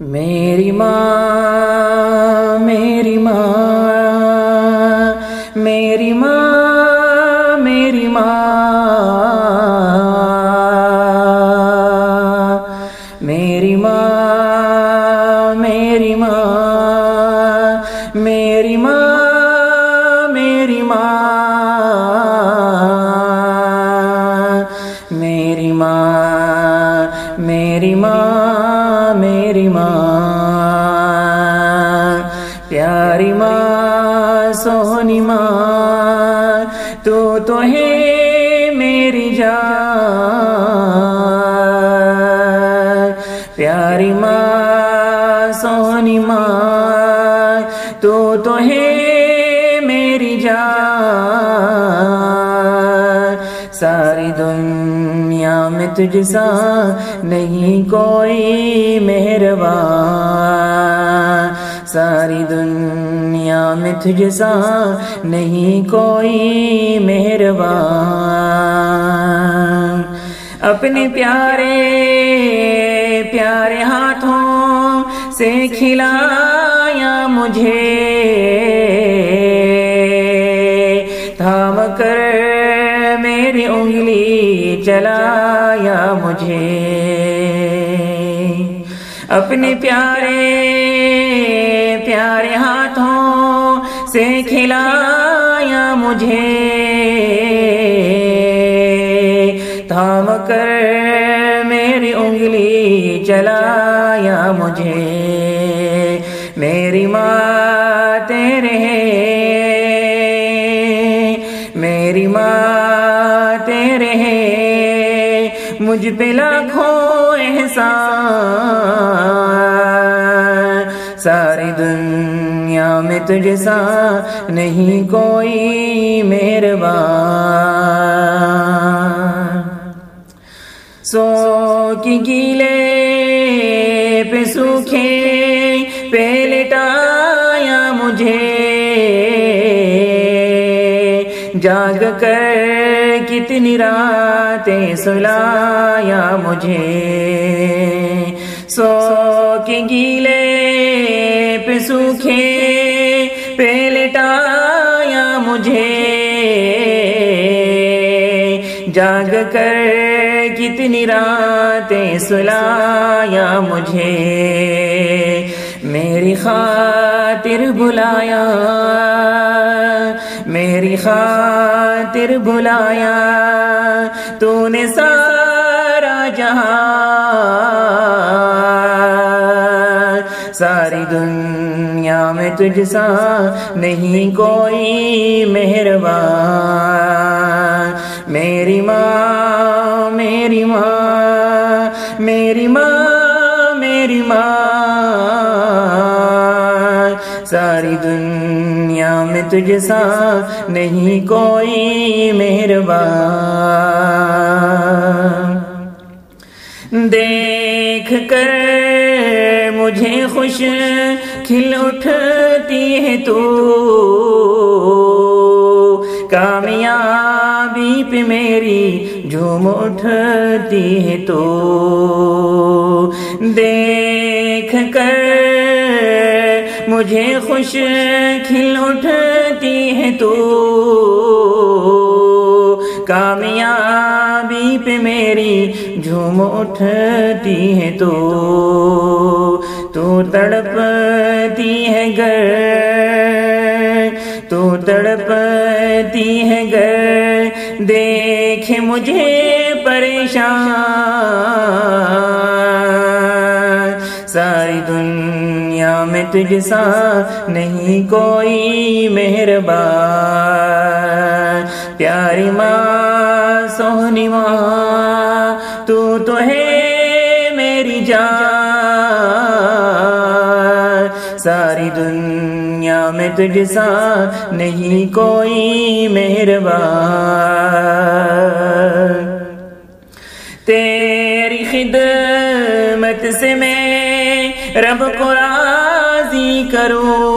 میری ماں میری ماں میری ماں میری ماں میری ماں میری ماں میری ماں میری ماں پیاری ماں، سونی ماں، تو تو ہے میری جان۔ ساری دنیا میں تجھ سا نہیں کوئی مہربان۔ ساری دنیا میں تجھ سا نہیں کوئی مہربان۔ اپنے پیارے پیارے ہاتھوں سے کھلایا مجھے۔ تھام کر میری انگلی چلایا مجھے۔ اپنے پیارے پیارے ہاتھوں مجھے۔ تھام کر میری انگلی چلایا مجھے۔ میری ماں تیرے میری ماں تیرے مجھ پہ لاکھوں احسان۔ ساری دنیا میں تجھ سا نہیں کوئی مہربان۔ سو کی گیلے پہ سوکھے پہ لٹایا مجھے۔ جاگ کر کتنی راتیں سلایا مجھے۔ سو کے گیلے سوکھے پہ لٹایا مجھے۔ جاگ کر کتنی راتیں سلایا مجھے۔ میری خاطر بلایا میری خاطر بلایا تو نے سارا جہاں، ساری دنیا میں تجھ سا نہیں کوئی مہربان۔ میری ماں میری ماں میری ماں میری ماں۔ ساری دنیا میں تجھ سا نہیں کوئی مہربان۔ دیکھ کر مجھے خوش کھل اٹھتی ہے تو کامیابی پہ میری جھوم اٹھتی ہے تو دیکھ کر مجھے خوش کھل اٹھتی ہے تو کامیابی پہ میری جھوم اٹھتی ہے تو تو تڑپتی ہے گر تو تڑپتی ہے گر دیکھ مجھے پریشان۔ ساری دنیا میں تجھ سا نہیں کوئی مہربان۔ پیاری ماں سونی ماں، تو تو ہے میری جان۔ دنیا میں تجھ سا نہیں کوئی مہربان۔ تیری خدمت سے میں رب کو راضی کروں۔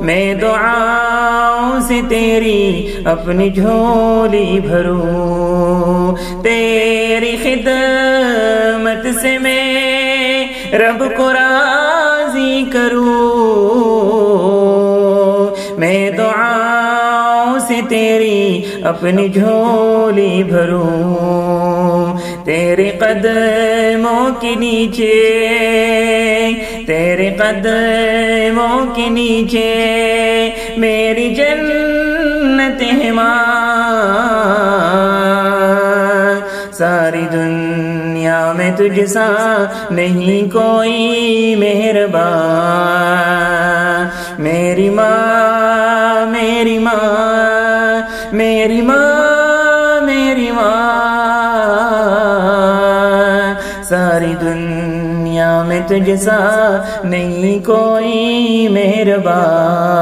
میں دعاؤں سے تیری اپنی جھولی بھروں۔ تیری خدمت سے میں رب کو اپنی جھولی بھروں۔ تیرے قدموں کے نیچے، تیرے قدموں کے نیچے میری جنت ماں۔ ساری دنیا میں تجھ سا نہیں کوئی مہربان۔ میری ماں میری ماں۔ میں تجھ سا نہیں کوئی مہربان۔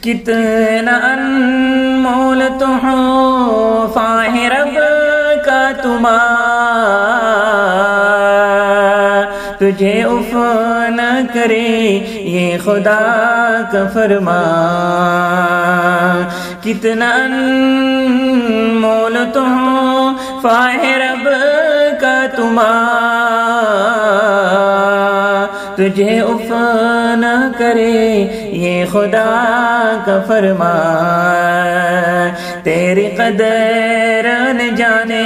کتنا انمول تو ہو فاہ رب کا تمہار تجھے اف نہ کرے یہ خدا کا فرما کتنا انمول تو ہو فاہ رب تما تجھے اف نہ کرے، یہ خدا کا فرما تیری قدر نہ جانے،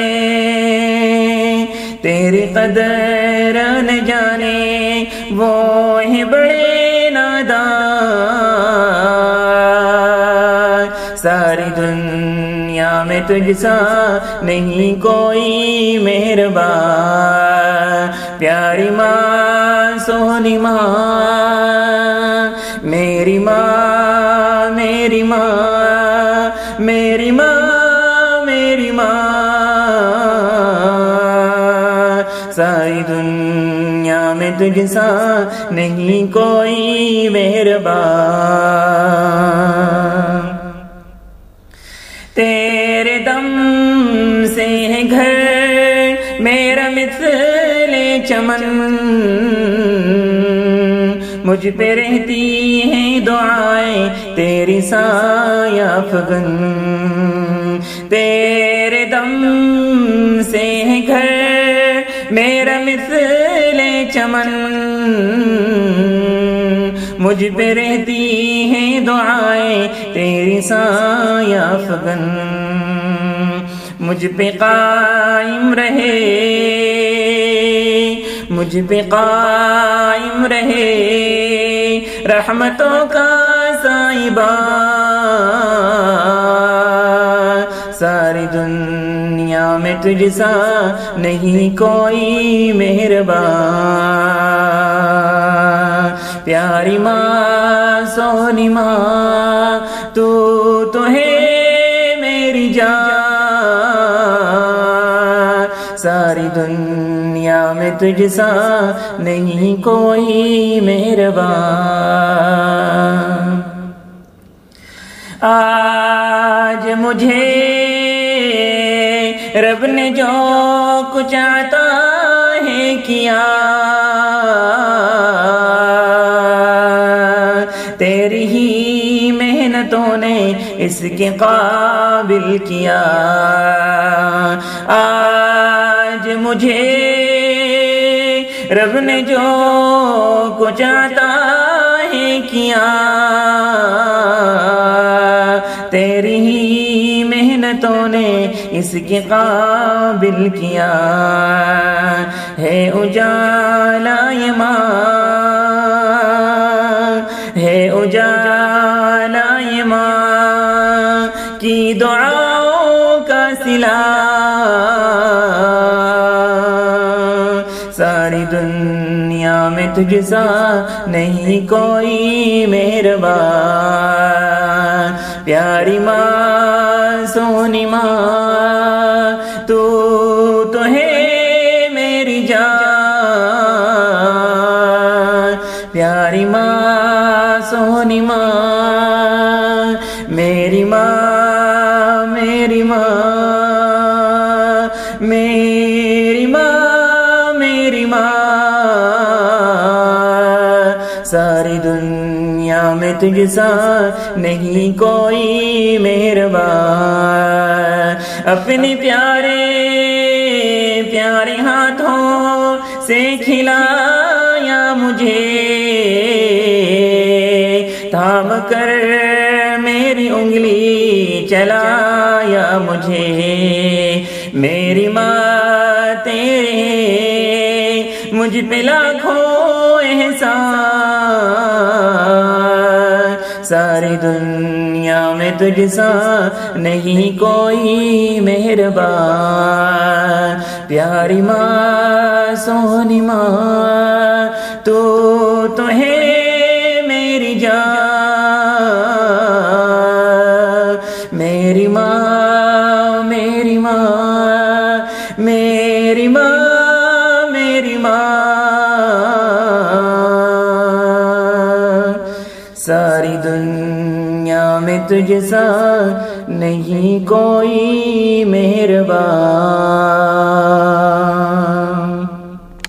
تیری قدر نہ جانے، وہ ہی بڑے تجھ سا نہیں کوئی مہربان۔ پیاری ماں سونی ماں، میری ماں میری ماں میری ماں میری ماں۔ ساری دنیا میں تجھ سا نہیں کوئی مہربان۔ میرا مثل چمن۔ مجھ پہ رہتی ہیں دعائیں، تیری سایہ فگن تیرے دم سے ہے گھر، میرا مثل چمن۔ مجھ پہ رہتی ہیں دعائیں، تیری سایہ فگن مجھ پہ قائم رہے، مجھ پہ قائم رہے۔ رحمتوں کا سائبہ ساری دنیا میں تجھ سا نہیں کوئی مہربان پیاری ماں، سونی ماں، تو تو ہے دنیا میں تجھ سا نہیں کوئی مہربان۔ آج مجھے رب نے جو کچھ آتا ہے کیا، تیری ہی محنتوں نے اس کے قابل کیا۔ آج مجھے رب نے جو کچھ آتا ہے کیا، تیری ہی محنتوں نے اس کے قابل کیا۔ ہے اجالا یہ ماں، ہے اجالا یہ ماں، کی دعاؤں کا سلا۔ تجھ سا نہیں کوئی مہربان۔ پیاری ماں، سونی ماں، تو تو ہے میری جان۔ پیاری ماں، سونی ماں، میری ماں میری ماں۔ ماں نہیں کوئی مہربان۔ اپنے پیارے پیارے ہاتھوں سے کھلایا مجھے۔ تھام کر میری انگلی چلایا مجھے۔ میری ماں تیرے مجھ پہ لاکھوں احسان ساری دنیا میں تجھ سا نہیں کوئی مہربان۔ پیاری ماں، سونی ماں، تو تو ہے میری جان تجھ سا نہیں کوئی مہربان۔